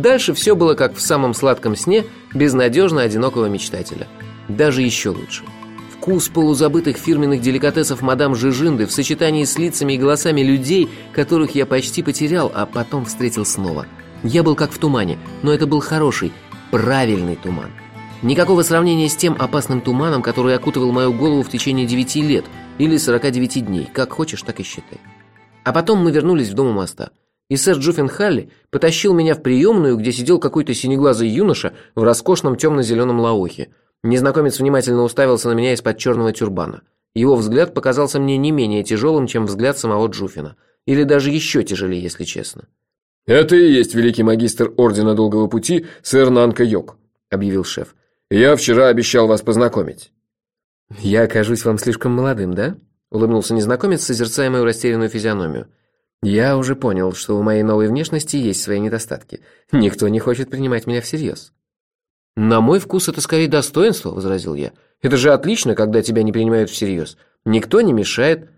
Дальше все было как в самом сладком сне безнадежно одинокого мечтателя. Даже еще лучше. Вкус полузабытых фирменных деликатесов мадам Жижинды в сочетании с лицами и голосами людей, которых я почти потерял, а потом встретил снова. Я был как в тумане, но это был хороший, правильный туман. Никакого сравнения с тем опасным туманом, который окутывал мою голову в течение 9 лет или 49 дней. Как хочешь, так и считай. А потом мы вернулись в дом у моста. И сэр Джуффин Халли потащил меня в приемную, где сидел какой-то синеглазый юноша в роскошном темно-зеленом лаохе. Незнакомец внимательно уставился на меня из-под черного тюрбана. Его взгляд показался мне не менее тяжелым, чем взгляд самого Джуфина. Или даже еще тяжелее, если честно. «Это и есть великий магистр Ордена Долгого Пути, сэр Нанка Йок», – объявил шеф. «Я вчера обещал вас познакомить». «Я окажусь вам слишком молодым, да?» – улыбнулся незнакомец, созерцая мою растерянную физиономию. «Я уже понял, что у моей новой внешности есть свои недостатки. Никто не хочет принимать меня всерьез». «На мой вкус это скорее достоинство», – возразил я. «Это же отлично, когда тебя не принимают всерьез. Никто не мешает».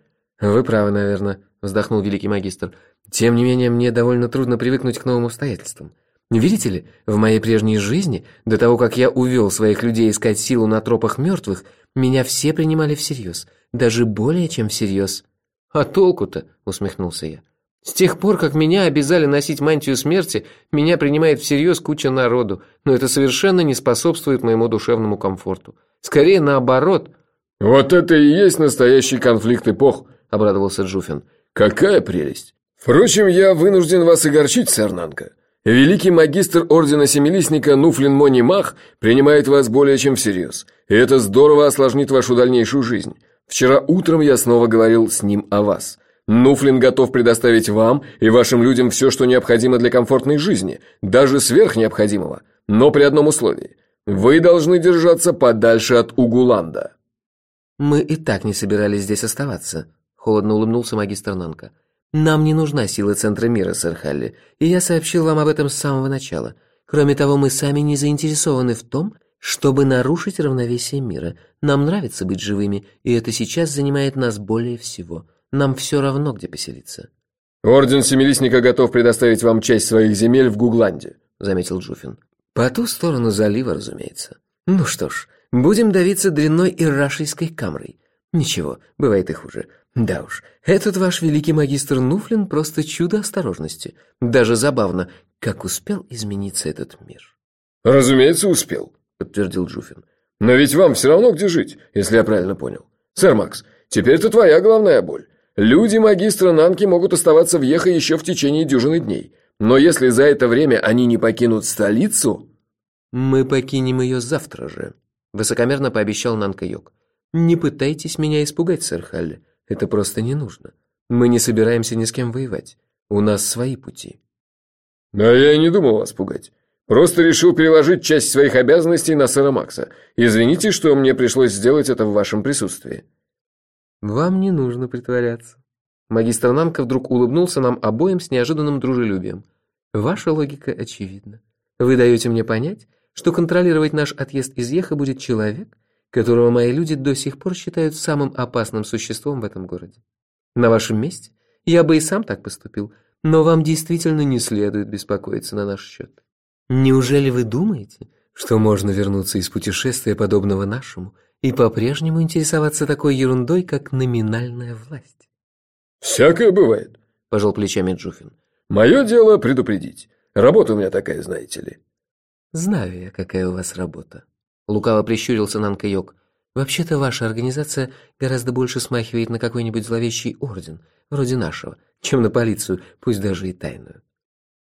«Вы правы, наверное», – вздохнул великий магистр. «Тем не менее, мне довольно трудно привыкнуть к новым обстоятельствам. Видите ли, в моей прежней жизни, до того, как я увел своих людей искать силу на тропах мертвых, меня все принимали всерьез, даже более чем всерьез». «А толку-то?» – усмехнулся я. С тех пор, как меня обязали носить мантию смерти, меня принимает всерьез куча народу, но это совершенно не способствует моему душевному комфорту. Скорее наоборот. Вот это и есть настоящий конфликт эпох, обрадовался Джуфин. Какая прелесть. Впрочем, я вынужден вас огорчить, сэр Нанка. Великий магистр Ордена Семилистника Нуфлин Мони Мах принимает вас более чем всерьез, и это здорово осложнит вашу дальнейшую жизнь. Вчера утром я снова говорил с ним о вас. Нуфлин готов предоставить вам и вашим людям все, что необходимо для комфортной жизни, даже сверх необходимого, но при одном условии. Вы должны держаться подальше от Угуланда. Мы и так не собирались здесь оставаться, холодно улыбнулся магистр Нанка. Нам не нужна сила центра мира, сэр Халли, и я сообщил вам об этом с самого начала. Кроме того, мы сами не заинтересованы в том, чтобы нарушить равновесие мира. Нам нравится быть живыми, и это сейчас занимает нас более всего. Нам все равно, где поселиться. Орден Семилистника готов предоставить вам часть своих земель в Гугланде, заметил Джуфин. По ту сторону залива, разумеется. Ну что ж, будем давиться дрянной иррашийской камрой. Ничего, бывает и хуже. Да уж, этот ваш великий магистр Нуфлин просто чудо осторожности. Даже забавно, как успел измениться этот мир. Разумеется, успел, подтвердил Джуфин. Но ведь вам все равно где жить, если я правильно понял. Сэр Макс, теперь это твоя главная боль. Люди магистра Нанки могут оставаться в Ехе еще в течение дюжины дней. Но если за это время они не покинут столицу... Мы покинем ее завтра же, высокомерно пообещал Нанка. Не пытайтесь меня испугать, сэр Халли. Это просто не нужно. Мы не собираемся ни с кем воевать. У нас свои пути. Да я и не думал вас пугать. Просто решил переложить часть своих обязанностей на сэра Макса. Извините, что мне пришлось сделать это в вашем присутствии. Вам не нужно притворяться. Магистр Нанка вдруг улыбнулся нам обоим с неожиданным дружелюбием. Ваша логика очевидна. Вы даете мне понять, что контролировать наш отъезд из Еха будет человек, которого мои люди до сих пор считают самым опасным существом в этом городе. На вашем месте я бы и сам так поступил, но вам действительно не следует беспокоиться на наш счет. Неужели вы думаете, что можно вернуться из путешествия подобного нашему и по-прежнему интересоваться такой ерундой, как номинальная власть. «Всякое бывает», – пожал плечами Джуфин. «Мое дело предупредить. Работа у меня такая, знаете ли». «Знаю я, какая у вас работа», – лукаво прищурился Нанкайок. «Вообще-то ваша организация гораздо больше смахивает на какой-нибудь зловещий орден, вроде нашего, чем на полицию, пусть даже и тайную».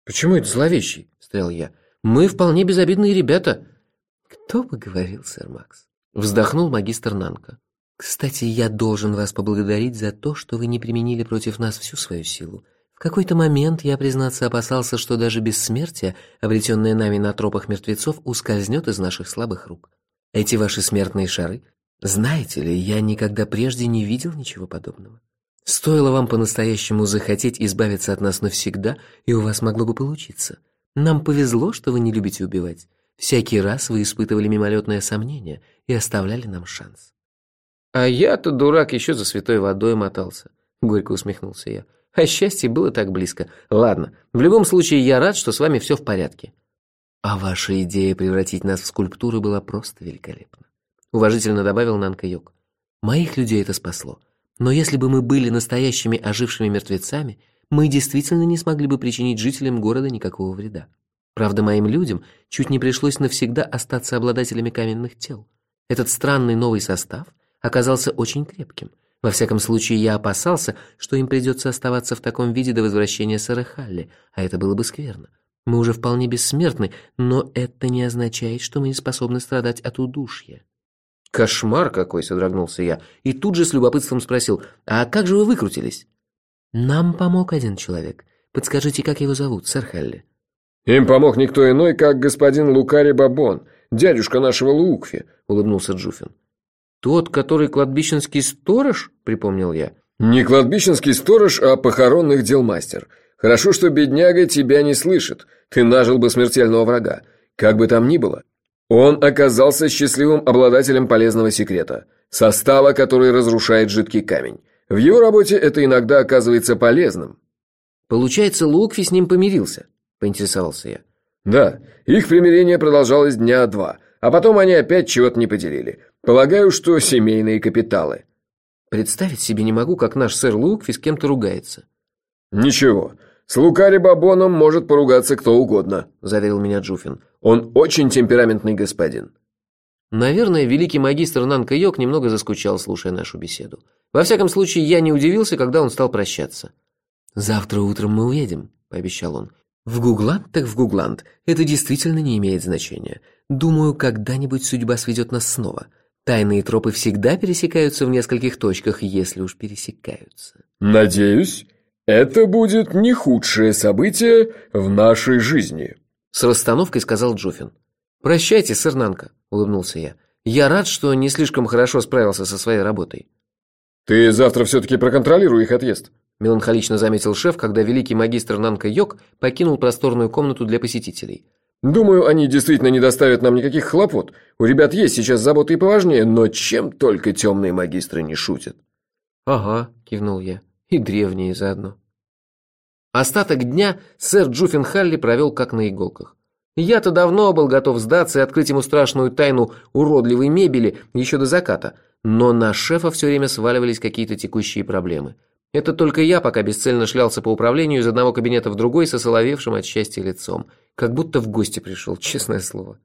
«Почему это зловещий?» – стоял я. «Мы вполне безобидные ребята». «Кто бы говорил, сэр Макс?» Вздохнул магистр Нанка. Кстати, я должен вас поблагодарить за то, что вы не применили против нас всю свою силу. В какой-то момент я, признаться, опасался, что даже бессмертие, обретенное нами на тропах мертвецов, ускользнет из наших слабых рук. Эти ваши смертные шары, знаете ли, я никогда прежде не видел ничего подобного. Стоило вам по-настоящему захотеть избавиться от нас навсегда, и у вас могло бы получиться. Нам повезло, что вы не любите убивать. Всякий раз вы испытывали мимолетное сомнение и оставляли нам шанс. А я-то, дурак, еще за святой водой мотался, горько усмехнулся я. А счастье было так близко. Ладно, в любом случае я рад, что с вами все в порядке. А ваша идея превратить нас в скульптуры была просто великолепна. Уважительно добавил Нанка Йок. Моих людей это спасло. Но если бы мы были настоящими ожившими мертвецами, мы действительно не смогли бы причинить жителям города никакого вреда. Правда, моим людям чуть не пришлось навсегда остаться обладателями каменных тел. Этот странный новый состав оказался очень крепким. Во всяком случае, я опасался, что им придется оставаться в таком виде до возвращения сэра Халли, а это было бы скверно. Мы уже вполне бессмертны, но это не означает, что мы не способны страдать от удушья. «Кошмар какой!» — содрогнулся я. И тут же с любопытством спросил, «А как же вы выкрутились?» «Нам помог один человек. Подскажите, как его зовут, сэр Халли?» «Им помог никто иной, как господин Лукари Бабон, дядюшка нашего Лукфи», — улыбнулся Джуфин. «Тот, который кладбищенский сторож?» — припомнил я. «Не кладбищенский сторож, а похоронных дел мастер. Хорошо, что бедняга тебя не слышит. Ты нажил бы смертельного врага. Как бы там ни было. Он оказался счастливым обладателем полезного секрета. Состава, который разрушает жидкий камень. В его работе это иногда оказывается полезным». «Получается, Лукфи с ним помирился?» Поинтересовался я. Да, их примирение продолжалось дня два, а потом они опять чего-то не поделили. Полагаю, что семейные капиталы. Представить себе не могу, как наш сэр Лукви с кем-то ругается. Ничего, с Лукари Бабоном может поругаться кто угодно, заверил меня Джуфин. Он очень темпераментный господин. Наверное, великий магистр Нанка Йок немного заскучал, слушая нашу беседу. Во всяком случае, я не удивился, когда он стал прощаться. «Завтра утром мы уедем», — пообещал он. В Гугланд так в Гугланд. Это действительно не имеет значения. Думаю, когда-нибудь судьба сведет нас снова. Тайные тропы всегда пересекаются в нескольких точках, если уж пересекаются. Надеюсь, это будет не худшее событие в нашей жизни. С расстановкой сказал Джуфин. Прощайте, сэр Нанка, улыбнулся я. Я рад, что не слишком хорошо справился со своей работой. Ты завтра все-таки проконтролируй их отъезд меланхолично заметил шеф, когда великий магистр Нанка Йок покинул просторную комнату для посетителей. Думаю, они действительно не доставят нам никаких хлопот. У ребят есть сейчас заботы и поважнее, но чем только темные магистры не шутят. Ага, кивнул я. И древние заодно. Остаток дня сэр Джуффин Халли провел как на иголках. Я-то давно был готов сдаться и открыть ему страшную тайну уродливой мебели еще до заката, но на шефа все время сваливались какие-то текущие проблемы – это только я пока бесцельно шлялся по управлению из одного кабинета в другой со соловевшим от счастья лицом. Как будто в гости пришел, честное слово.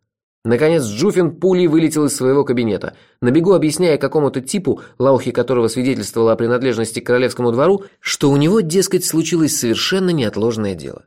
Наконец Джуфин пулей вылетел из своего кабинета, на бегу объясняя какому-то типу, лаухи которого свидетельствовала о принадлежности к королевскому двору, что у него, дескать, случилось совершенно неотложное дело.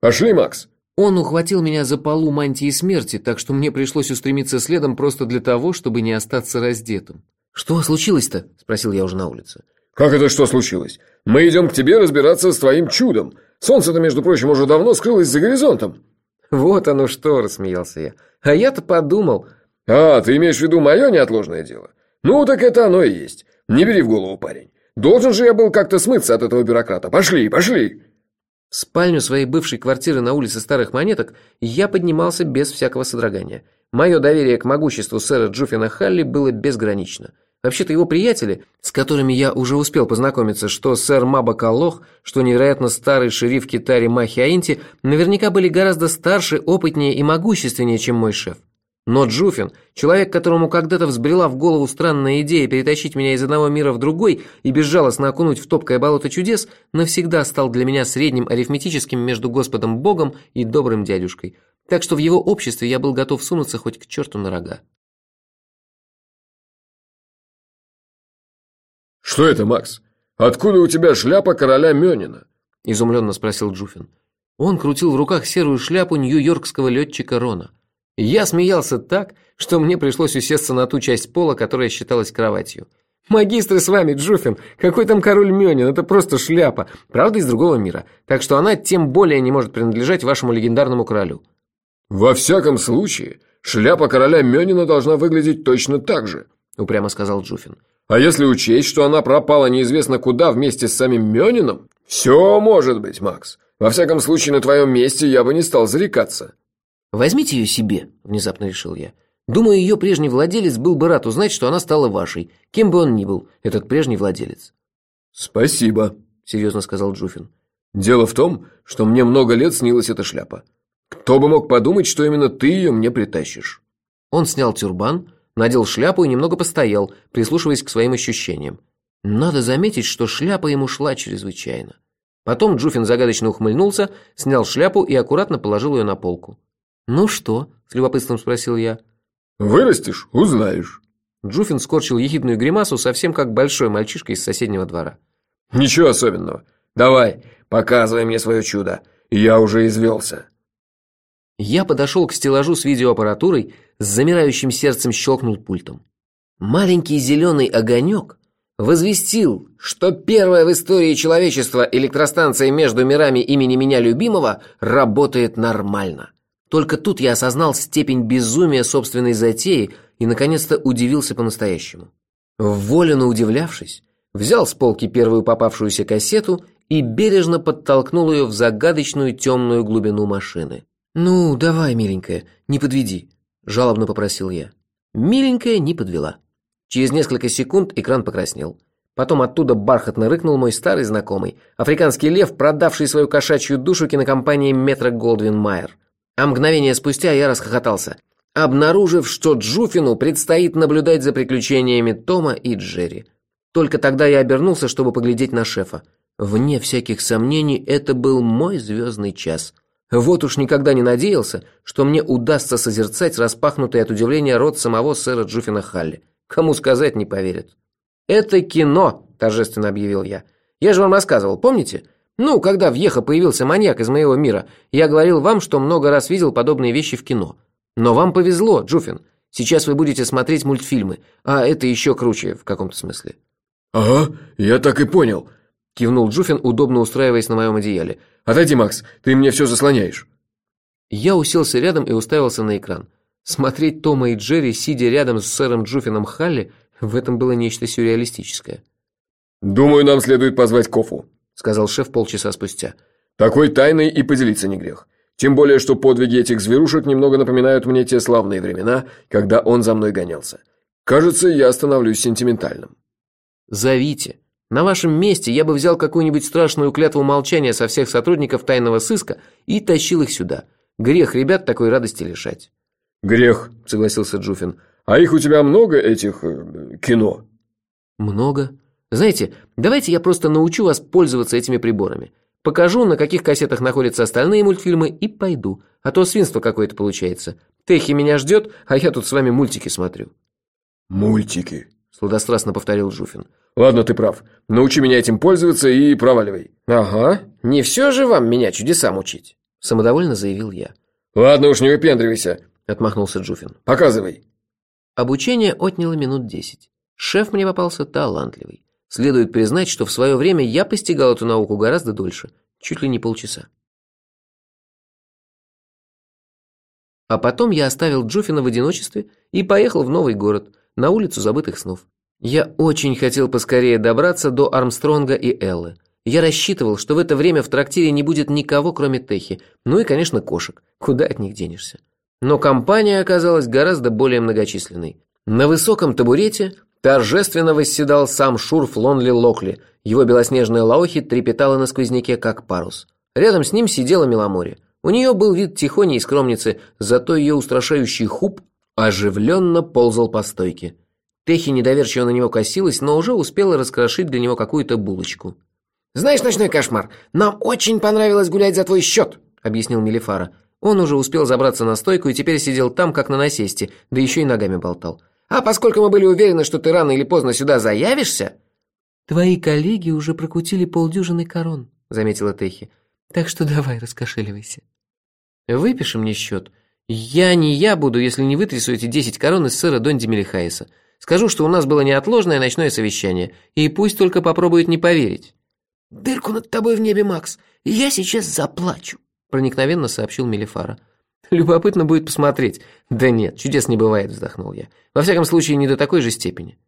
«Пошли, Макс!» Он ухватил меня за полу мантии смерти, так что мне пришлось устремиться следом просто для того, чтобы не остаться раздетым. «Что случилось-то?» – спросил я уже на улице. «Как это что случилось? Мы идем к тебе разбираться с твоим чудом. Солнце-то, между прочим, уже давно скрылось за горизонтом». «Вот оно что!» – рассмеялся я. «А я-то подумал...» «А, ты имеешь в виду мое неотложное дело? Ну, так это оно и есть. Не бери в голову, парень. Должен же я был как-то смыться от этого бюрократа. Пошли, пошли!» В спальню своей бывшей квартиры на улице Старых Монеток я поднимался без всякого содрогания. Мое доверие к могуществу сэра Джуффина Халли было безгранично – Вообще-то его приятели, с которыми я уже успел познакомиться, что сэр Мабакалох, что невероятно старый шериф Китари Махиаинти, наверняка были гораздо старше, опытнее и могущественнее, чем мой шеф. Но Джуфин, человек, которому когда-то взбрела в голову странная идея перетащить меня из одного мира в другой и безжалостно окунуть в топкое болото чудес, навсегда стал для меня средним арифметическим между Господом Богом и добрым дядюшкой. Так что в его обществе я был готов сунуться хоть к черту на рога. «Что это, Макс? Откуда у тебя шляпа короля Мёнина?» – изумленно спросил Джуфин. Он крутил в руках серую шляпу нью-йоркского летчика Рона. Я смеялся так, что мне пришлось усесться на ту часть пола, которая считалась кроватью. «Магистры с вами, Джуфин! Какой там король Мёнин? Это просто шляпа! Правда, из другого мира. Так что она тем более не может принадлежать вашему легендарному королю». «Во всяком случае, шляпа короля Мёнина должна выглядеть точно так же», – упрямо сказал Джуфин. А если учесть, что она пропала неизвестно куда вместе с самим Мёнином? Все может быть, Макс. Во всяком случае, на твоем месте я бы не стал зарекаться. Возьмите ее себе, внезапно решил я. Думаю, ее прежний владелец был бы рад узнать, что она стала вашей, кем бы он ни был, этот прежний владелец. Спасибо, серьезно сказал Джуфин. «Дело в том, что мне много лет снилась эта шляпа. Кто бы мог подумать, что именно ты ее мне притащишь?» Он снял тюрбан, надел шляпу и немного постоял, прислушиваясь к своим ощущениям. Надо заметить, что шляпа ему шла чрезвычайно. Потом Джуфин загадочно ухмыльнулся, снял шляпу и аккуратно положил ее на полку. «Ну что?» – с любопытством спросил я. «Вырастешь – узнаешь». Джуфин скорчил ехидную гримасу, совсем как большой мальчишка из соседнего двора. «Ничего особенного. Давай, показывай мне свое чудо. Я уже извелся». Я подошел к стеллажу с видеоаппаратурой, с замирающим сердцем щелкнул пультом. Маленький зеленый огонек возвестил, что первая в истории человечества электростанция между мирами имени меня любимого работает нормально. Только тут я осознал степень безумия собственной затеи и наконец-то удивился по-настоящему. Волено удивлявшись, взял с полки первую попавшуюся кассету и бережно подтолкнул ее в загадочную темную глубину машины. «Ну, давай, миленькая, не подведи», – жалобно попросил я. Миленькая не подвела. Через несколько секунд экран покраснел. Потом оттуда бархатно рыкнул мой старый знакомый, африканский лев, продавший свою кошачью душу кинокомпании Метро Голдвин Майер. А мгновение спустя я расхохотался, обнаружив, что Джуфину предстоит наблюдать за приключениями Тома и Джерри. Только тогда я обернулся, чтобы поглядеть на шефа. Вне всяких сомнений, это был мой звездный час. Вот уж никогда не надеялся, что мне удастся созерцать распахнутый от удивления рот самого сэра Джуфина Халли. Кому сказать, не поверят. «Это кино», – торжественно объявил я. «Я же вам рассказывал, помните? Ну, когда в Ехо появился маньяк из моего мира, я говорил вам, что много раз видел подобные вещи в кино. Но вам повезло, Джуфин. Сейчас вы будете смотреть мультфильмы, а это еще круче в каком-то смысле». «Ага, я так и понял», – кивнул Джуфин, удобно устраиваясь на моем одеяле. «Отойди, Макс, ты мне все заслоняешь». Я уселся рядом и уставился на экран. Смотреть Тома и Джерри, сидя рядом с сэром Джуфином Халли, в этом было нечто сюрреалистическое. «Думаю, нам следует позвать Кофу», — сказал шеф полчаса спустя. «Такой тайной и поделиться не грех. Тем более, что подвиги этих зверушек немного напоминают мне те славные времена, когда он за мной гонялся. Кажется, я становлюсь сентиментальным». «Зовите. На вашем месте я бы взял какую-нибудь страшную клятву молчания со всех сотрудников тайного сыска и тащил их сюда. Грех ребят такой радости лишать». «Грех», — согласился Джуфин. «А их у тебя много, этих... Э, кино?» «Много. Знаете, давайте я просто научу вас пользоваться этими приборами. Покажу, на каких кассетах находятся остальные мультфильмы, и пойду. А то свинство какое-то получается. Техи меня ждет, а я тут с вами мультики смотрю». «Мультики», — сладострастно повторил Жуфин. «Ладно, ты прав. Научи меня этим пользоваться и проваливай». «Ага, не все же вам меня чудесам учить», — самодовольно заявил я. «Ладно уж, не выпендривайся отмахнулся Джуфин. «Показывай». Обучение отняло минут десять. Шеф мне попался талантливый. Следует признать, что в свое время я постигал эту науку гораздо дольше, чуть ли не полчаса. А потом я оставил Джуфина в одиночестве и поехал в новый город, на улицу забытых снов. Я очень хотел поскорее добраться до Армстронга и Эллы. Я рассчитывал, что в это время в трактире не будет никого, кроме Техи, ну и, конечно, кошек. Куда от них денешься? Но компания оказалась гораздо более многочисленной. На высоком табурете торжественно восседал сам Шурф Лонли Локли. Его белоснежная лаохи трепетала на сквозняке, как парус. Рядом с ним сидела Меломори. У нее был вид тихоней и скромницы, зато ее устрашающий хуп оживленно ползал по стойке. Техи недоверчиво на него косилась, но уже успела раскрошить для него какую-то булочку. «Знаешь, ночной кошмар, нам очень понравилось гулять за твой счет», — объяснил Мелифара. Он уже успел забраться на стойку и теперь сидел там, как на насесте, да еще и ногами болтал. «А поскольку мы были уверены, что ты рано или поздно сюда заявишься...» «Твои коллеги уже прокутили полдюжины корон», — заметила Техи. «Так что давай, раскошеливайся». «Выпиши мне счет. Я не я буду, если не вытрясу эти десять корон из сэра Донди Мелихайса. Скажу, что у нас было неотложное ночное совещание, и пусть только попробует не поверить». «Дырку над тобой в небе, Макс. Я сейчас заплачу», проникновенно сообщил Мелифара. Любопытно будет посмотреть. Да нет, чудес не бывает, вздохнул я. Во всяком случае, не до такой же степени.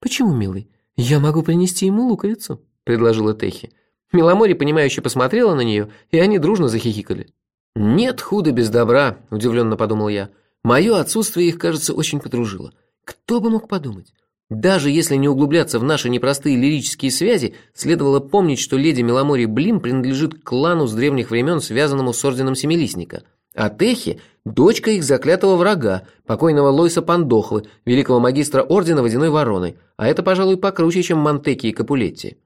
Почему, милый? Я могу принести ему луковицу, предложила Техи. Миломори, понимающе посмотрела на нее, и они дружно захихикали. «Нет худа без добра», – удивленно подумал я. «Мое отсутствие их, кажется, очень подружило. Кто бы мог подумать? Даже если не углубляться в наши непростые лирические связи, следовало помнить, что леди Меломори Блим принадлежит к клану с древних времен, связанному с орденом Семилистника. А Техи – дочка их заклятого врага, покойного Лойса Пандохвы, великого магистра ордена Водяной Вороны, а это, пожалуй, покруче, чем Монтеки и Капулетти.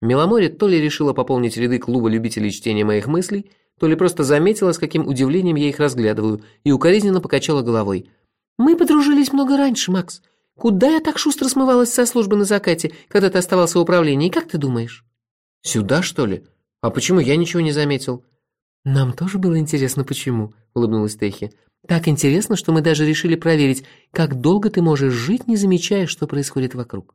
Меломори то ли решила пополнить ряды клуба любителей чтения моих мыслей, то ли просто заметила, с каким удивлением я их разглядываю, и укоризненно покачала головой. «Мы подружились много раньше, Макс. Куда я так шустро смывалась со службы на закате, когда ты оставался в управлении, как ты думаешь? Сюда, что ли? А почему я ничего не заметил? Нам тоже было интересно, почему, улыбнулась Техи. Так интересно, что мы даже решили проверить, как долго ты можешь жить, не замечая, что происходит вокруг.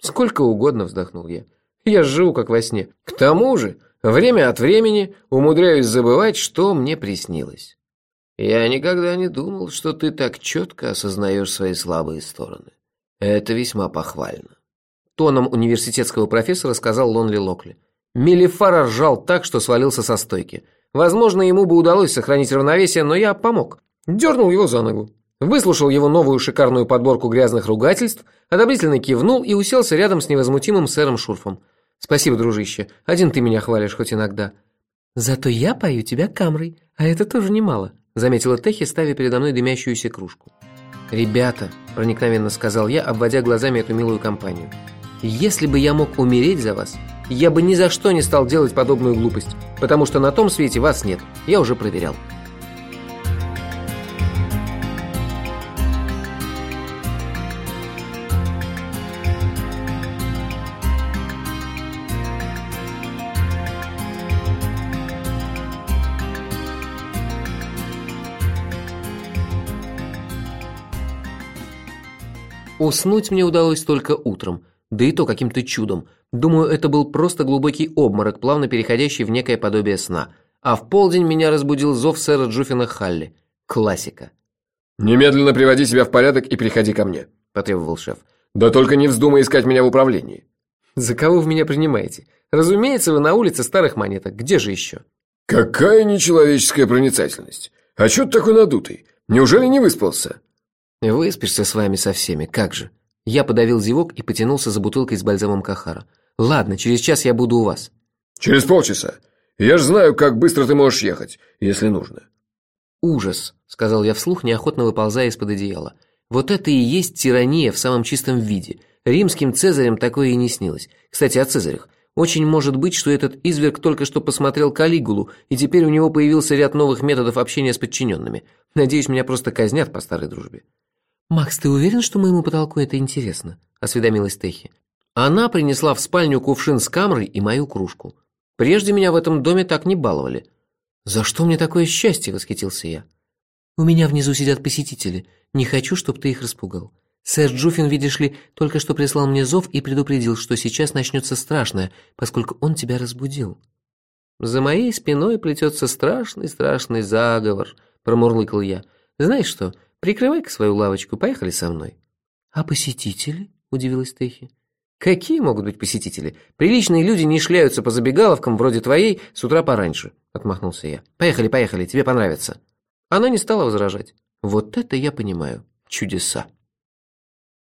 Сколько угодно, вздохнул я. Я живу как во сне. К тому же, время от времени умудряюсь забывать, что мне приснилось. Я никогда не думал, что ты так четко осознаешь свои слабые стороны. Это весьма похвально. Тоном университетского профессора сказал Лонли Локли. Мелифара ржал так, что свалился со стойки. Возможно, ему бы удалось сохранить равновесие, но я помог. Дернул его за ногу. Выслушал его новую шикарную подборку грязных ругательств, одобрительно кивнул и уселся рядом с невозмутимым сэром Шурфом. «Спасибо, дружище. Один ты меня хвалишь хоть иногда». «Зато я пою тебя камрой, а это тоже немало», заметила Техи, ставя передо мной дымящуюся кружку. «Ребята», – проникновенно сказал я, обводя глазами эту милую компанию, «если бы я мог умереть за вас, я бы ни за что не стал делать подобную глупость, потому что на том свете вас нет, я уже проверял». Уснуть мне удалось только утром, да и то каким-то чудом. Думаю, это был просто глубокий обморок, плавно переходящий в некое подобие сна. А в полдень меня разбудил зов сэра Джуффина Халли. Классика. «Немедленно приводи себя в порядок и приходи ко мне», – потребовал шеф. «Да только не вздумай искать меня в управлении». «За кого вы меня принимаете? Разумеется, вы на улице старых монеток. Где же еще?» «Какая нечеловеческая проницательность! А чё ты такой надутый? Неужели не выспался?» «Выспишься с вами со всеми, как же?» Я подавил зевок и потянулся за бутылкой с бальзамом Кахара. «Ладно, через час я буду у вас». «Через полчаса. Я ж знаю, как быстро ты можешь ехать, если нужно». «Ужас», — сказал я вслух, неохотно выползая из-под одеяла. «Вот это и есть тирания в самом чистом виде. Римским цезарям такое и не снилось. Кстати, о цезарях. Очень может быть, что этот изверг только что посмотрел Калигулу, и теперь у него появился ряд новых методов общения с подчиненными. Надеюсь, меня просто казнят по старой дружбе». «Макс, ты уверен, что моему потолку это интересно?» – осведомилась Техи. Она принесла в спальню кувшин с камрой и мою кружку. Прежде меня в этом доме так не баловали. «За что мне такое счастье?» – восхитился я. «У меня внизу сидят посетители. Не хочу, чтобы ты их распугал. Сэр Джуфин, видишь ли, только что прислал мне зов и предупредил, что сейчас начнется страшное, поскольку он тебя разбудил». «За моей спиной плетется страшный-страшный заговор», – промурлыкал я. «Знаешь что, Прикрывай-ка свою лавочку, поехали со мной». «А посетители?» – удивилась Техи. «Какие могут быть посетители? Приличные люди не шляются по забегаловкам вроде твоей с утра пораньше», – отмахнулся я. «Поехали, поехали, тебе понравится». Она не стала возражать. Вот это я понимаю. Чудеса.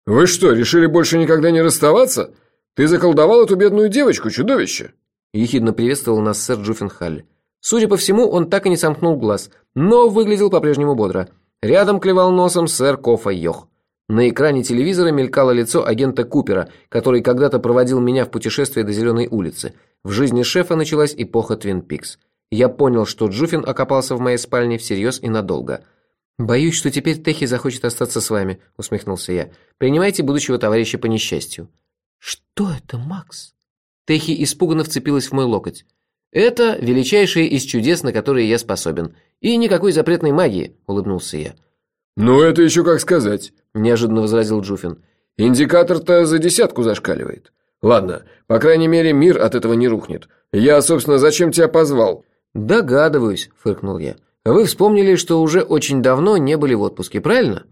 «Вы что, решили больше никогда не расставаться? Ты заколдовал эту бедную девочку, чудовище!» Ехидно приветствовал нас сэр Джуффенхалли. Судя по всему, он так и не сомкнул глаз, но выглядел по-прежнему бодро – Рядом клевал носом сэр Кофа Йох. На экране телевизора мелькало лицо агента Купера, который когда-то проводил меня в путешествие до Зеленой улицы. В жизни шефа началась эпоха Твин Пикс. Я понял, что Джуфин окопался в моей спальне всерьез и надолго. «Боюсь, что теперь Техи захочет остаться с вами», — усмехнулся я. «Принимайте будущего товарища по несчастью». «Что это, Макс?» Техи испуганно вцепилась в мой локоть. «Это величайшее из чудес, на которые я способен. И никакой запретной магии», – улыбнулся я. «Ну, это еще как сказать», – неожиданно возразил Джуфин. «Индикатор-то за десятку зашкаливает. Ладно, по крайней мере, мир от этого не рухнет. Я, собственно, зачем тебя позвал?» «Догадываюсь», – фыркнул я. «Вы вспомнили, что уже очень давно не были в отпуске, правильно?»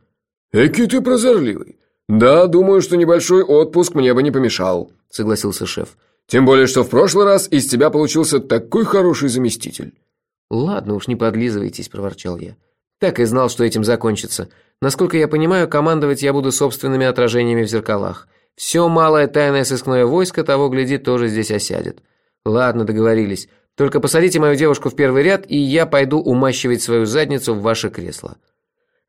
«Эки ты прозорливый. Да, думаю, что небольшой отпуск мне бы не помешал», – согласился шеф. Тем более, что в прошлый раз из тебя получился такой хороший заместитель». «Ладно уж, не подлизывайтесь», – проворчал я. «Так и знал, что этим закончится. Насколько я понимаю, командовать я буду собственными отражениями в зеркалах. Все малое тайное сыскное войско того, гляди, тоже здесь осядет. Ладно, договорились. Только посадите мою девушку в первый ряд, и я пойду умащивать свою задницу в ваше кресло».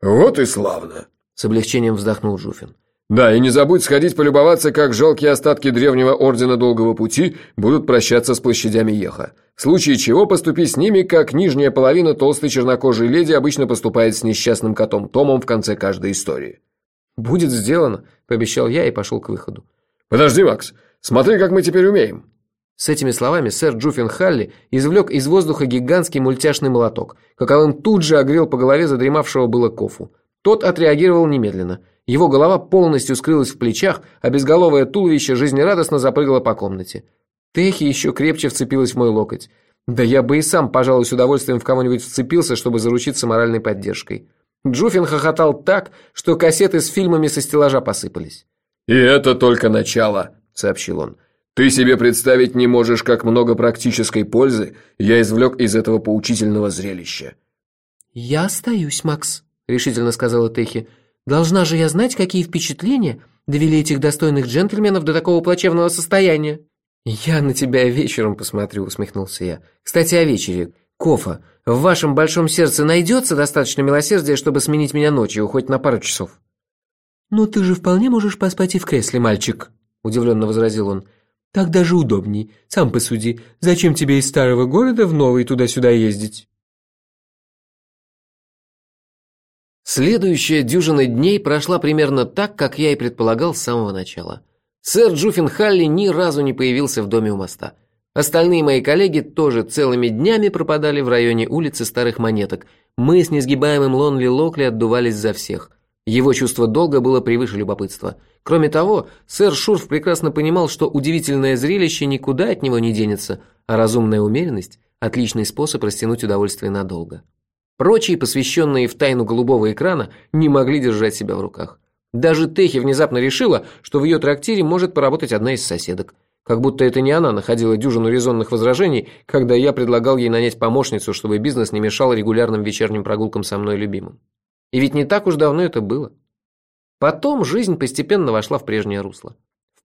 «Вот и славно!» – с облегчением вздохнул Жуфин. «Да, и не забудь сходить полюбоваться, как жалкие остатки древнего Ордена Долгого Пути будут прощаться с площадями Еха. В случае чего поступи с ними, как нижняя половина толстой чернокожей леди обычно поступает с несчастным котом Томом в конце каждой истории». «Будет сделано», – пообещал я и пошел к выходу. «Подожди, Макс, смотри, как мы теперь умеем». С этими словами сэр Джуффин Халли извлек из воздуха гигантский мультяшный молоток, каковым тут же огрел по голове задремавшего было Кофу. Тот отреагировал немедленно. Его голова полностью скрылась в плечах, а безголовое туловище жизнерадостно запрыгало по комнате. Техи еще крепче вцепилась в мой локоть. Да я бы и сам, пожалуй, с удовольствием в кого-нибудь вцепился, чтобы заручиться моральной поддержкой. Джуфин хохотал так, что кассеты с фильмами со стеллажа посыпались. «И это только начало», — сообщил он. Ты себе представить не можешь, как много практической пользы я извлек из этого поучительного зрелища. Я остаюсь, Макс, решительно сказала Техи. Должна же я знать, какие впечатления довели этих достойных джентльменов до такого плачевного состояния. Я на тебя вечером посмотрю, усмехнулся я. Кстати, о вечере. Кофа, в вашем большом сердце найдется достаточно милосердия, чтобы сменить меня ночью, хоть на пару часов. Ну ты же вполне можешь поспать и в кресле, мальчик, удивленно возразил он. Так даже удобней. Сам посуди, зачем тебе из старого города в новый туда-сюда ездить? Следующая дюжина дней прошла примерно так, как я и предполагал с самого начала. Сэр Джуффин Халли ни разу не появился в доме у моста. Остальные мои коллеги тоже целыми днями пропадали в районе улицы Старых Монеток. Мы с несгибаемым Лонли Локли отдувались за всех. Его чувство долга было превыше любопытства. Кроме того, сэр Шурф прекрасно понимал, что удивительное зрелище никуда от него не денется, а разумная умеренность – отличный способ растянуть удовольствие надолго. Прочие, посвященные в тайну голубого экрана, не могли держать себя в руках. Даже Техи внезапно решила, что в ее трактире может поработать одна из соседок. Как будто это не она находила дюжину резонных возражений, когда я предлагал ей нанять помощницу, чтобы бизнес не мешал регулярным вечерним прогулкам со мной любимым. И ведь не так уж давно это было. Потом жизнь постепенно вошла в прежнее русло.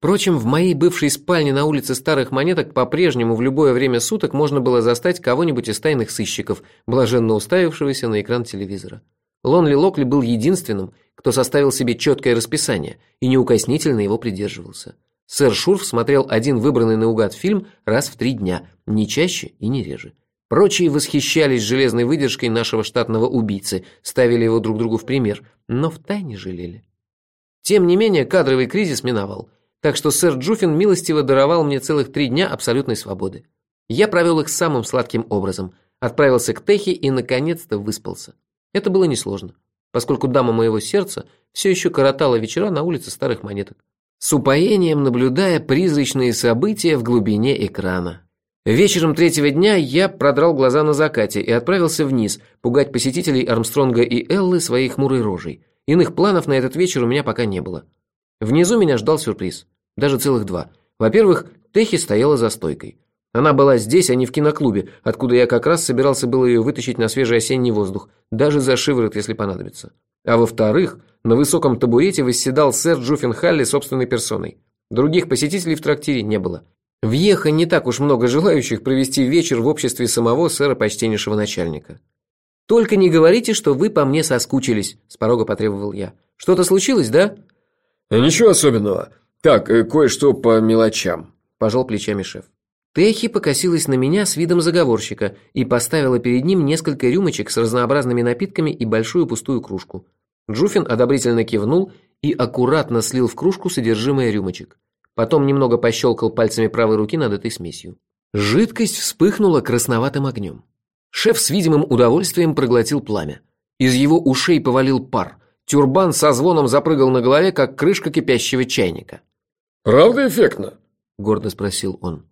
Впрочем, в моей бывшей спальне на улице Старых Монеток по-прежнему в любое время суток можно было застать кого-нибудь из тайных сыщиков, блаженно уставившегося на экран телевизора. Лонли Локли был единственным, кто составил себе четкое расписание и неукоснительно его придерживался. Сэр Шурф смотрел один выбранный наугад фильм раз в три дня, не чаще и не реже. Прочие восхищались железной выдержкой нашего штатного убийцы, ставили его друг другу в пример, но втайне жалели. Тем не менее, кадровый кризис миновал, так что сэр Джуфин милостиво даровал мне целых три дня абсолютной свободы. Я провел их самым сладким образом, отправился к Техе и, наконец-то, выспался. Это было несложно, поскольку дама моего сердца все еще коротала вечера на улице старых монеток, с упоением наблюдая призрачные события в глубине экрана. Вечером третьего дня я продрал глаза на закате и отправился вниз, пугать посетителей Армстронга и Эллы своей хмурой рожей. Иных планов на этот вечер у меня пока не было. Внизу меня ждал сюрприз. Даже целых два. Во-первых, Техи стояла за стойкой. Она была здесь, а не в киноклубе, откуда я как раз собирался было ее вытащить на свежий осенний воздух, даже за шиворот, если понадобится. А во-вторых, на высоком табурете восседал сэр Джуффин Халли собственной персоной. Других посетителей в трактире не было. В Ехе не так уж много желающих провести вечер в обществе самого сэра почтеннейшего начальника. «Только не говорите, что вы по мне соскучились», – с порога потребовал я. «Что-то случилось, да?» «Ничего особенного. Так, э, кое-что по мелочам», – пожал плечами шеф. Техи покосилась на меня с видом заговорщика и поставила перед ним несколько рюмочек с разнообразными напитками и большую пустую кружку. Джуфин одобрительно кивнул и аккуратно слил в кружку содержимое рюмочек. Потом немного пощелкал пальцами правой руки над этой смесью. Жидкость вспыхнула красноватым огнем. Шеф с видимым удовольствием проглотил пламя. Из его ушей повалил пар. Тюрбан со звоном запрыгал на голове, как крышка кипящего чайника. «Правда эффектно?» – гордо спросил он.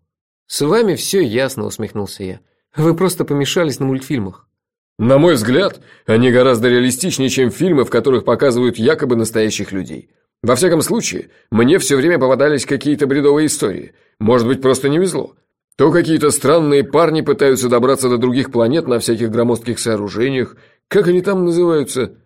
«С вами все ясно», – усмехнулся я. «Вы просто помешались на мультфильмах». «На мой взгляд, они гораздо реалистичнее, чем фильмы, в которых показывают якобы настоящих людей. Во всяком случае, мне все время попадались какие-то бредовые истории. Может быть, просто не везло. То какие-то странные парни пытаются добраться до других планет на всяких громоздких сооружениях. Как они там называются?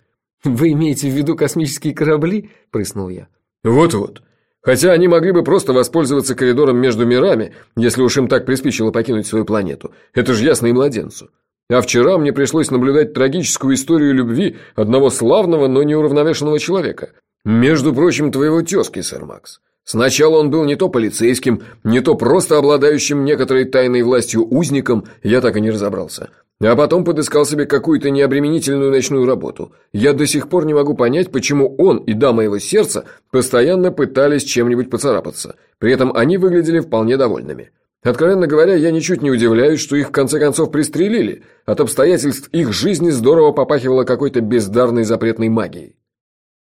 Вы имеете в виду космические корабли? Прыснул я. Вот-вот. Хотя они могли бы просто воспользоваться коридором между мирами, если уж им так приспичило покинуть свою планету. Это же ясно и младенцу. А вчера мне пришлось наблюдать трагическую историю любви одного славного, но неуравновешенного человека. Между прочим, твоего тезки, сэр Макс. Сначала он был не то полицейским, не то просто обладающим некоторой тайной властью узником, я так и не разобрался. А потом подыскал себе какую-то необременительную ночную работу. Я до сих пор не могу понять, почему он и дама его сердца постоянно пытались чем-нибудь поцарапаться. При этом они выглядели вполне довольными. Откровенно говоря, я ничуть не удивляюсь, что их в конце концов пристрелили. От обстоятельств их жизни здорово попахивало какой-то бездарной запретной магией.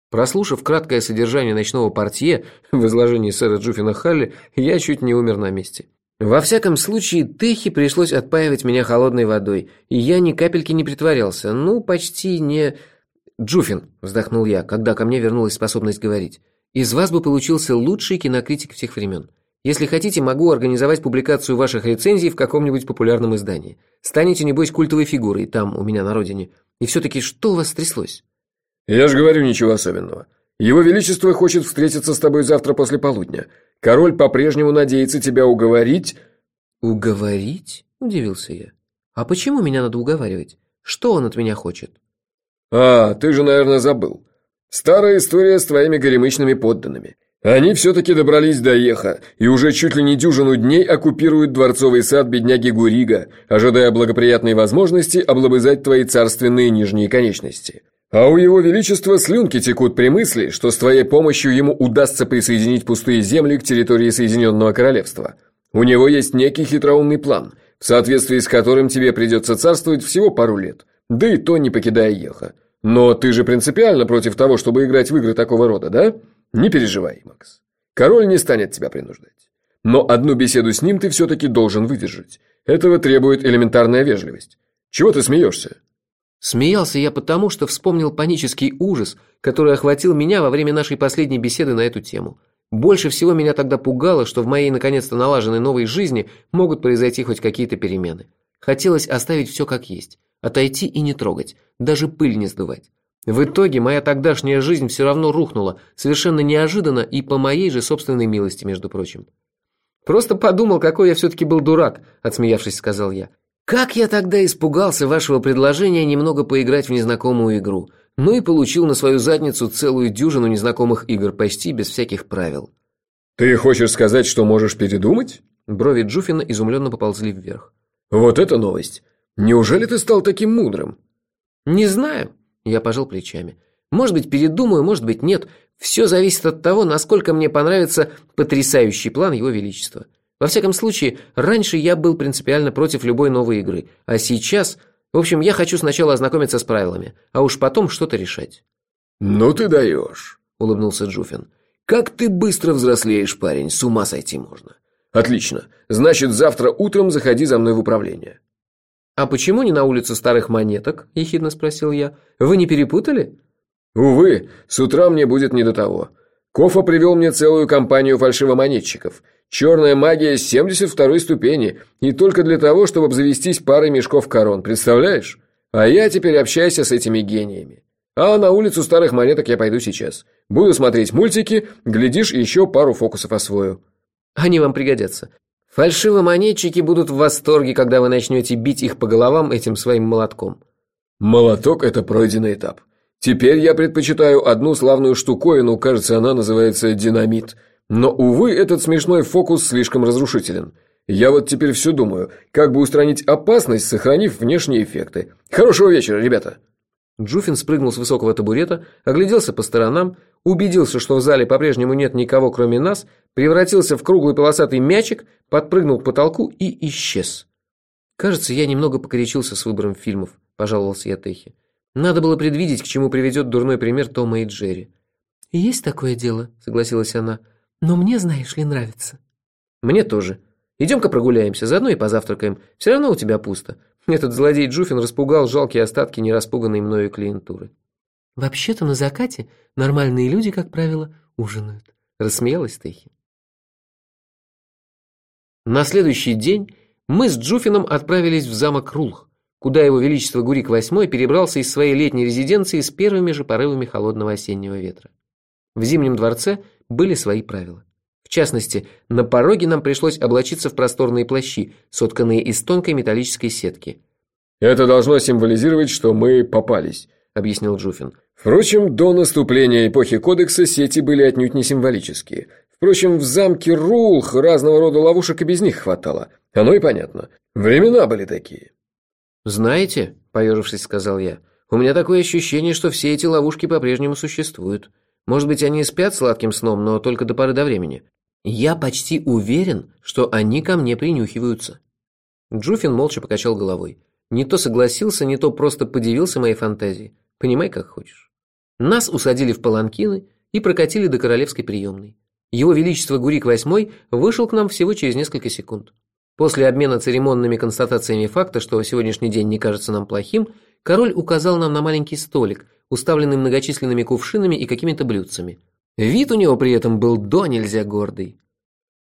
Прослушав краткое содержание ночного портье в изложении сэра Джуффина Халли, я чуть не умер на месте. Во всяком случае, Техи пришлось отпаивать меня холодной водой, и я ни капельки не притворялся, ну, почти не... «Джуфин», – вздохнул я, когда ко мне вернулась способность говорить, – «из вас бы получился лучший кинокритик всех времен. Если хотите, могу организовать публикацию ваших рецензий в каком-нибудь популярном издании. Станете, небось, культовой фигурой там, у меня на родине. И все-таки что у вас стряслось?» «Я же говорю, ничего особенного. Его Величество хочет встретиться с тобой завтра после полудня. Король по-прежнему надеется тебя уговорить...» «Уговорить?» – удивился я. «А почему меня надо уговаривать? Что он от меня хочет?» «А, ты же, наверное, забыл. Старая история с твоими горемычными подданными. Они все-таки добрались до Еха и уже чуть ли не дюжину дней оккупируют дворцовый сад бедняги Гурига, ожидая благоприятной возможности облобызать твои царственные нижние конечности. А у его величества слюнки текут при мысли, что с твоей помощью ему удастся присоединить пустые земли к территории Соединенного Королевства. У него есть некий хитроумный план, в соответствии с которым тебе придется царствовать всего пару лет, да и то не покидая Еха. Но ты же принципиально против того, чтобы играть в игры такого рода, да? Не переживай, Макс. Король не станет тебя принуждать. Но одну беседу с ним ты все-таки должен выдержать. Этого требует элементарная вежливость. Чего ты смеешься? Смеялся я потому, что вспомнил панический ужас, который охватил меня во время нашей последней беседы на эту тему. Больше всего меня тогда пугало, что в моей наконец-то налаженной новой жизни могут произойти хоть какие-то перемены. Хотелось оставить все как есть, отойти и не трогать, даже пыль не сдувать. В итоге моя тогдашняя жизнь все равно рухнула, совершенно неожиданно и по моей же собственной милости, между прочим. «Просто подумал, какой я все-таки был дурак», – отсмеявшись, сказал я. Как я тогда испугался вашего предложения немного поиграть в незнакомую игру, ну и получил на свою задницу целую дюжину незнакомых игр почти без всяких правил. Ты хочешь сказать, что можешь передумать? Брови Джуфина изумленно поползли вверх. Вот это новость. Неужели ты стал таким мудрым? Не знаю, я пожал плечами. Может быть, передумаю, может быть, нет. Все зависит от того, насколько мне понравится потрясающий план его величества. Во всяком случае, раньше я был принципиально против любой новой игры, а сейчас... В общем, я хочу сначала ознакомиться с правилами, а уж потом что-то решать». «Ну ты даешь», — улыбнулся Джуфин. «Как ты быстро взрослеешь, парень, с ума сойти можно». «Отлично. Значит, завтра утром заходи за мной в управление». «А почему не на улицу старых монеток?» – ехидно спросил я. «Вы не перепутали?» «Увы, с утра мне будет не до того. Кофа привел мне целую компанию фальшивомонетчиков. Черная магия 72 ступени, и только для того, чтобы обзавестись парой мешков корон, представляешь? А я теперь общаюсь с этими гениями. А на улицу старых монеток я пойду сейчас. Буду смотреть мультики, глядишь, еще пару фокусов освою. Они вам пригодятся. Фальшивомонетчики будут в восторге, когда вы начнете бить их по головам этим своим молотком. Молоток – это пройденный этап. Теперь я предпочитаю одну славную штуковину, кажется, она называется динамит. Но, увы, этот смешной фокус слишком разрушителен. Я вот теперь все думаю, как бы устранить опасность, сохранив внешние эффекты. Хорошего вечера, ребята!» Джуфин спрыгнул с высокого табурета, огляделся по сторонам, убедился, что в зале по-прежнему нет никого, кроме нас, превратился в круглый полосатый мячик, подпрыгнул к потолку и исчез. «Кажется, я немного покорячился с выбором фильмов», – пожаловался я Техи. Надо было предвидеть, к чему приведет дурной пример Тома и Джерри. «Есть такое дело», — согласилась она. «Но мне, знаешь ли, нравится». «Мне тоже. Идем-ка прогуляемся, заодно и позавтракаем. Все равно у тебя пусто. Этот злодей Джуфин распугал жалкие остатки нераспуганной мною клиентуры». «Вообще-то на закате нормальные люди, как правило, ужинают», — рассмеялась Техи. На следующий день мы с Джуфином отправились в замок Рулх, куда его величество Гурик VIII перебрался из своей летней резиденции с первыми же порывами холодного осеннего ветра. В Зимнем дворце были свои правила. В частности, на пороге нам пришлось облачиться в просторные плащи, сотканные из тонкой металлической сетки. «Это должно символизировать, что мы попались», – объяснил Джуфин. «Впрочем, до наступления эпохи Кодекса сети были отнюдь не символические. Впрочем, в замке Рулх разного рода ловушек и без них хватало. Оно и понятно. Времена были такие». «Знаете», – поежившись, сказал я, – «у меня такое ощущение, что все эти ловушки по-прежнему существуют. Может быть, они спят сладким сном, но только до поры до времени. Я почти уверен, что они ко мне принюхиваются». Джуфин молча покачал головой. Не то согласился, не то просто подивился моей фантазии. Понимай, как хочешь. Нас усадили в паланкины и прокатили до королевской приемной. Его Величество Гурик VIII вышел к нам всего через несколько секунд. После обмена церемонными констатациями факта, что сегодняшний день не кажется нам плохим, король указал нам на маленький столик, уставленный многочисленными кувшинами и какими-то блюдцами. Вид у него при этом был до нельзя гордый.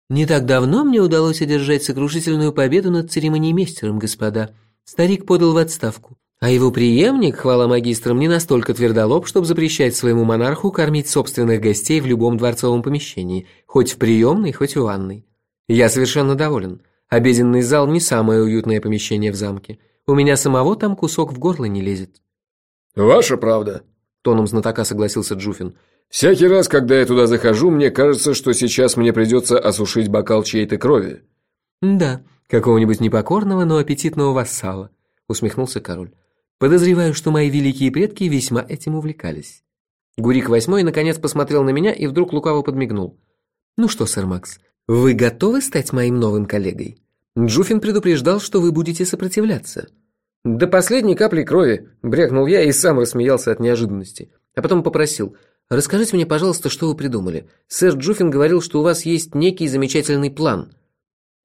«Не так давно мне удалось одержать сокрушительную победу над церемониймейстером, господа. Старик подал в отставку. А его преемник, хвала магистрам, не настолько твердолоб, чтобы запрещать своему монарху кормить собственных гостей в любом дворцовом помещении, хоть в приемной, хоть в ванной. Я совершенно доволен. Обеденный зал не самое уютное помещение в замке. У меня самого там кусок в горло не лезет. «Ваша правда», – тоном знатока согласился Джуфин. Всякий раз, когда я туда захожу, мне кажется, что сейчас мне придется осушить бокал чьей-то крови. Да, какого-нибудь непокорного, но аппетитного вассала, усмехнулся король. Подозреваю, что мои великие предки весьма этим увлекались. Гурик Восьмой наконец посмотрел на меня и вдруг лукаво подмигнул. Ну что, сэр Макс, вы готовы стать моим новым коллегой? Джуфин предупреждал, что вы будете сопротивляться. До последней капли крови, брякнул я и сам рассмеялся от неожиданности, а потом попросил: Расскажите мне, пожалуйста, что вы придумали. Сэр Джуффин говорил, что у вас есть некий замечательный план.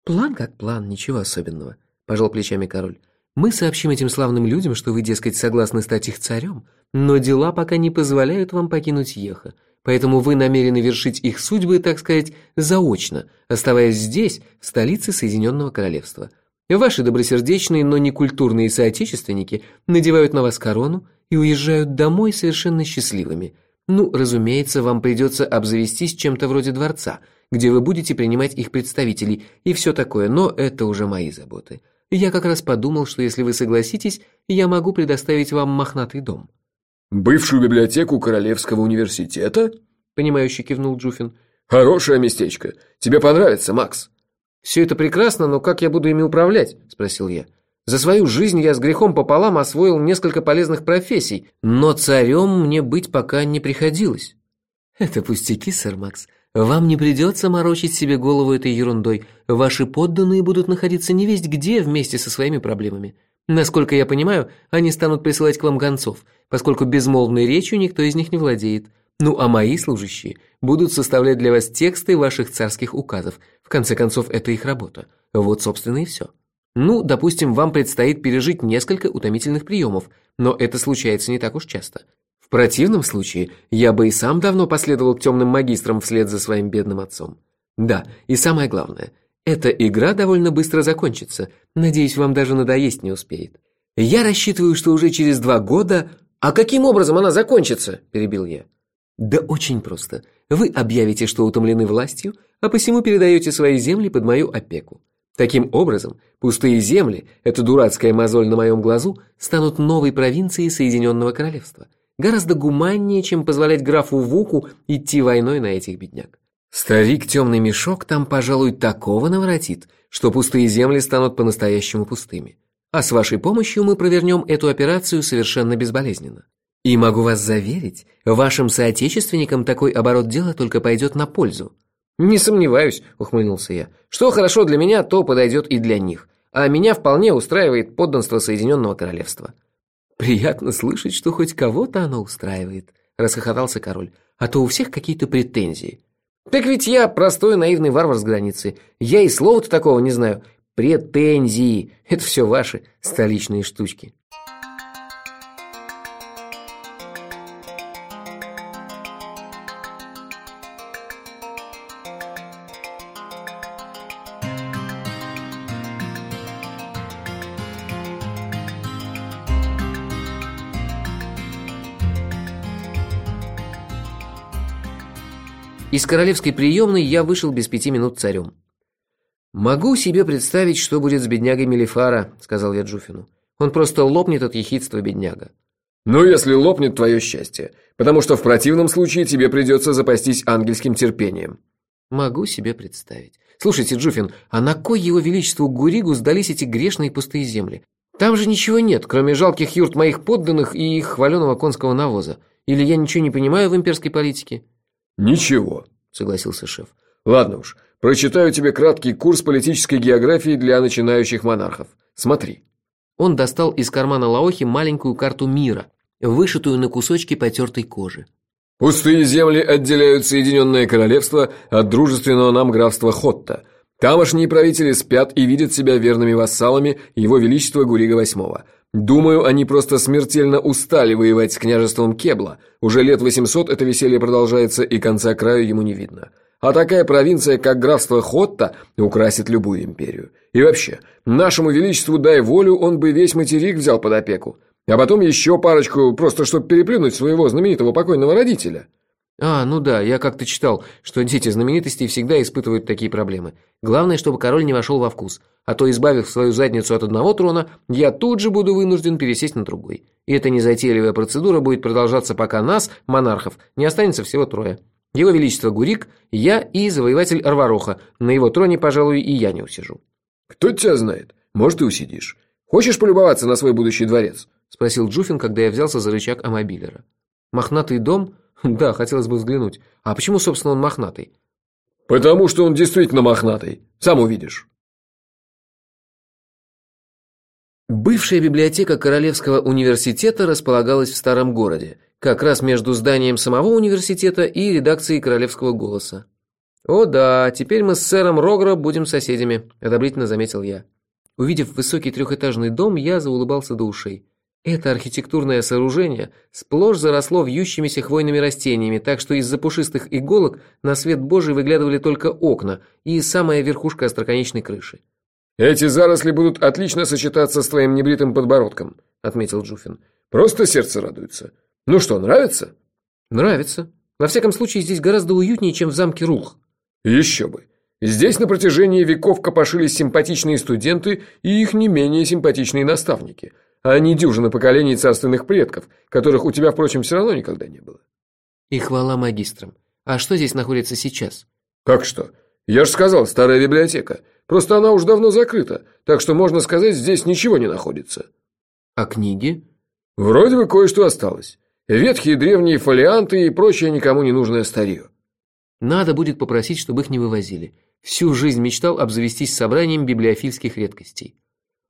План как план, ничего особенного, пожал плечами король. Мы сообщим этим славным людям, что вы, дескать, согласны стать их царем, но дела пока не позволяют вам покинуть Еха, поэтому вы намерены вершить их судьбы, так сказать, заочно, оставаясь здесь, в столице Соединенного Королевства. Ваши добросердечные, но не культурные соотечественники надевают на вас корону и уезжают домой совершенно счастливыми – ну, разумеется, вам придется обзавестись чем-то вроде дворца, где вы будете принимать их представителей и все такое, но это уже мои заботы. Я как раз подумал, что если вы согласитесь, я могу предоставить вам мохнатый дом». «Бывшую библиотеку Королевского университета?» – понимающе кивнул Джуфин. «Хорошее местечко. Тебе понравится, Макс?» «Все это прекрасно, но как я буду ими управлять?» – спросил я. За свою жизнь я с грехом пополам освоил несколько полезных профессий, но царем мне быть пока не приходилось. Это пустяки, сэр Макс. Вам не придется морочить себе голову этой ерундой. Ваши подданные будут находиться не весть где вместе со своими проблемами. Насколько я понимаю, они станут присылать к вам гонцов, поскольку безмолвной речью никто из них не владеет. Ну а мои служащие будут составлять для вас тексты ваших царских указов. В конце концов, это их работа. Вот, собственно, и все. Ну, допустим, вам предстоит пережить несколько утомительных приемов, но это случается не так уж часто. В противном случае я бы и сам давно последовал темным магистрам вслед за своим бедным отцом. Да, и самое главное, эта игра довольно быстро закончится. Надеюсь, вам даже надоесть не успеет. Я рассчитываю, что уже через два года... А каким образом она закончится? перебил я. Да очень просто. Вы объявите, что утомлены властью, а посему передаете свои земли под мою опеку. Таким образом, пустые земли, эта дурацкая мозоль на моем глазу, станут новой провинцией Соединенного Королевства. Гораздо гуманнее, чем позволять графу Вуку идти войной на этих бедняк. Старик Темный Мешок там, пожалуй, такого наворотит, что пустые земли станут по-настоящему пустыми. А с вашей помощью мы провернем эту операцию совершенно безболезненно. И могу вас заверить, вашим соотечественникам такой оборот дела только пойдет на пользу. «Не сомневаюсь», – ухмыльнулся я. «Что хорошо для меня, то подойдет и для них. А меня вполне устраивает подданство Соединенного Королевства». «Приятно слышать, что хоть кого-то оно устраивает», – расхохотался король. «А то у всех какие-то претензии». «Так ведь я простой наивный варвар с границы. Я и слова-то такого не знаю. Претензии – это все ваши столичные штучки». Из королевской приемной я вышел без пяти минут царем. «Могу себе представить, что будет с беднягой Мелифара», — сказал я Джуфину. «Он просто лопнет от ехидства, бедняга». «Ну, если лопнет твое счастье, потому что в противном случае тебе придется запастись ангельским терпением». «Могу себе представить. Слушайте, Джуфин, а на кой его величеству Гуригу сдались эти грешные пустые земли? Там же ничего нет, кроме жалких юрт моих подданных и их хваленого конского навоза. Или я ничего не понимаю в имперской политике?» «Ничего», — согласился шеф. «Ладно уж, прочитаю тебе краткий курс политической географии для начинающих монархов. Смотри». Он достал из кармана Лаохи маленькую карту мира, вышитую на кусочке потертой кожи. «Пустые земли отделяют Соединенное Королевство от дружественного нам графства Хотта. Тамошние правители спят и видят себя верными вассалами Его Величества Гурига VIII. Думаю, они просто смертельно устали воевать с княжеством Кебла. Уже лет 800 это веселье продолжается, и конца краю ему не видно. А такая провинция, как графство Хотта, украсит любую империю. И вообще, нашему величеству дай волю, он бы весь материк взял под опеку. А потом еще парочку, просто чтобы переплюнуть своего знаменитого покойного родителя. А, ну да, я как-то читал, что дети знаменитостей всегда испытывают такие проблемы. Главное, чтобы король не вошел во вкус. А то, избавив свою задницу от одного трона, я тут же буду вынужден пересесть на другой. И эта незатейливая процедура будет продолжаться, пока нас, монархов, не останется всего трое. Его Величество Гурик, я и завоеватель Арвароха. На его троне, пожалуй, и я не усижу. Кто тебя знает? Может, и усидишь. Хочешь полюбоваться на свой будущий дворец? Спросил Джуфин, когда я взялся за рычаг амобилера. Мохнатый дом? Да, хотелось бы взглянуть. А почему, собственно, он мохнатый? Потому что он действительно мохнатый. Сам увидишь. Бывшая библиотека Королевского университета располагалась в старом городе, как раз между зданием самого университета и редакцией Королевского голоса. «О да, теперь мы с сэром Рогро будем соседями», – одобрительно заметил я. Увидев высокий трехэтажный дом, я заулыбался до ушей. Это архитектурное сооружение сплошь заросло вьющимися хвойными растениями, так что из-за пушистых иголок на свет Божий выглядывали только окна и самая верхушка остроконечной крыши. «Эти заросли будут отлично сочетаться с твоим небритым подбородком», — отметил Джуфин. «Просто сердце радуется. Ну что, нравится?» «Нравится. Во всяком случае, здесь гораздо уютнее, чем в замке Рух». «Еще бы. Здесь на протяжении веков копошились симпатичные студенты и их не менее симпатичные наставники, а не дюжина поколений царственных предков, которых у тебя, впрочем, все равно никогда не было». «И хвала магистрам. А что здесь находится сейчас?» «Как что? Я же сказал, старая библиотека. Просто она уже давно закрыта, так что, можно сказать, здесь ничего не находится». «А книги?» «Вроде бы кое-что осталось. Ветхие древние фолианты и прочее никому не нужное старье». «Надо будет попросить, чтобы их не вывозили. Всю жизнь мечтал обзавестись собранием библиофильских редкостей».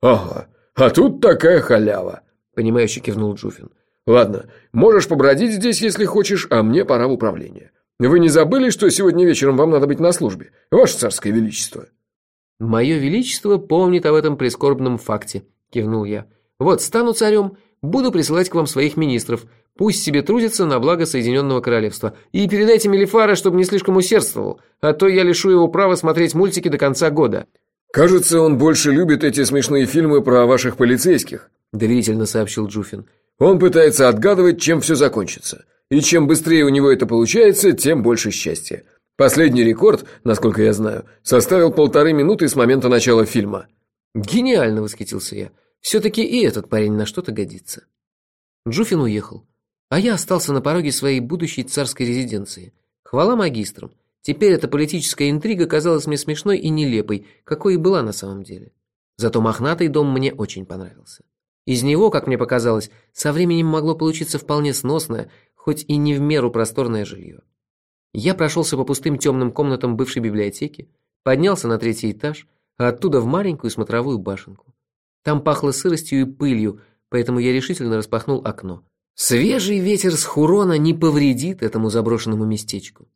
«Ага, а тут такая халява», – понимающе кивнул Джуфин. «Ладно, можешь побродить здесь, если хочешь, а мне пора в управление. Вы не забыли, что сегодня вечером вам надо быть на службе, ваше царское величество?» «Мое величество помнит об этом прискорбном факте», – кивнул я. «Вот, стану царем, буду присылать к вам своих министров. Пусть себе трудятся на благо Соединенного Королевства. И передайте Мелифара, чтобы не слишком усердствовал, а то я лишу его права смотреть мультики до конца года». «Кажется, он больше любит эти смешные фильмы про ваших полицейских», – доверительно сообщил Джуфин. «Он пытается отгадывать, чем все закончится. И чем быстрее у него это получается, тем больше счастья. Последний рекорд, насколько я знаю, составил полторы минуты с момента начала фильма. Гениально, восхитился я. Все-таки и этот парень на что-то годится. Джуфин уехал, а я остался на пороге своей будущей царской резиденции. Хвала магистрам. Теперь эта политическая интрига казалась мне смешной и нелепой, какой и была на самом деле. Зато мохнатый дом мне очень понравился. Из него, как мне показалось, со временем могло получиться вполне сносное, хоть и не в меру просторное жилье. Я прошелся по пустым темным комнатам бывшей библиотеки, поднялся на третий этаж, а оттуда в маленькую смотровую башенку. Там пахло сыростью и пылью, поэтому я решительно распахнул окно. Свежий ветер с Хурона не повредит этому заброшенному местечку.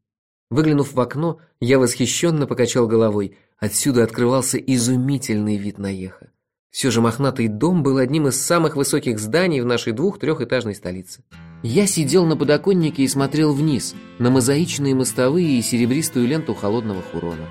Выглянув в окно, я восхищенно покачал головой. Отсюда открывался изумительный вид на Еха. Все же мохнатый дом был одним из самых высоких зданий в нашей двух-трехэтажной столице. Я сидел на подоконнике и смотрел вниз, на мозаичные мостовые и серебристую ленту холодного Хурона.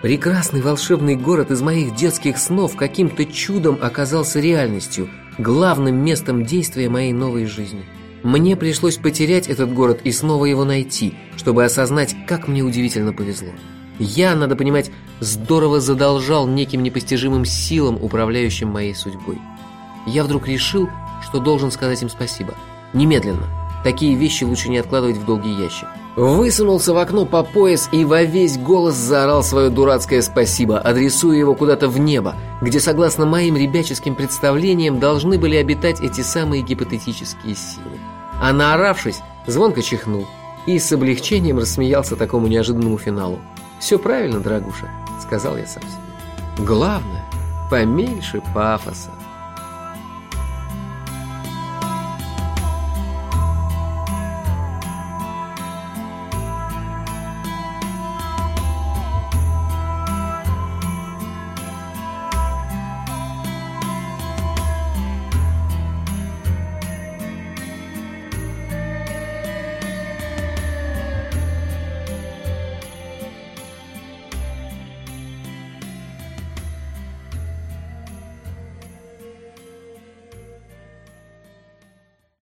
Прекрасный волшебный город из моих детских снов каким-то чудом оказался реальностью, главным местом действия моей новой жизни. Мне пришлось потерять этот город и снова его найти, чтобы осознать, как мне удивительно повезло. Я, надо понимать, здорово задолжал неким непостижимым силам, управляющим моей судьбой. Я вдруг решил, что должен сказать им спасибо. Немедленно. Такие вещи лучше не откладывать в долгий ящик. Высунулся в окно по пояс и во весь голос заорал свое дурацкое спасибо, адресуя его куда-то в небо, где, согласно моим ребяческим представлениям, должны были обитать эти самые гипотетические силы. А наоравшись, звонко чихнул и с облегчением рассмеялся такому неожиданному финалу. «Все правильно, дорогуша», — сказал я сам себе. «Главное, поменьше пафоса».